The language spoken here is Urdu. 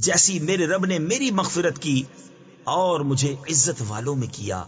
جیسی میرے رب نے میری مغفرت کی اور مجھے عزت والوں میں کیا۔